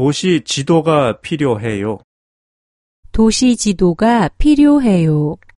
도시 지도가 필요해요. 도시 지도가 필요해요.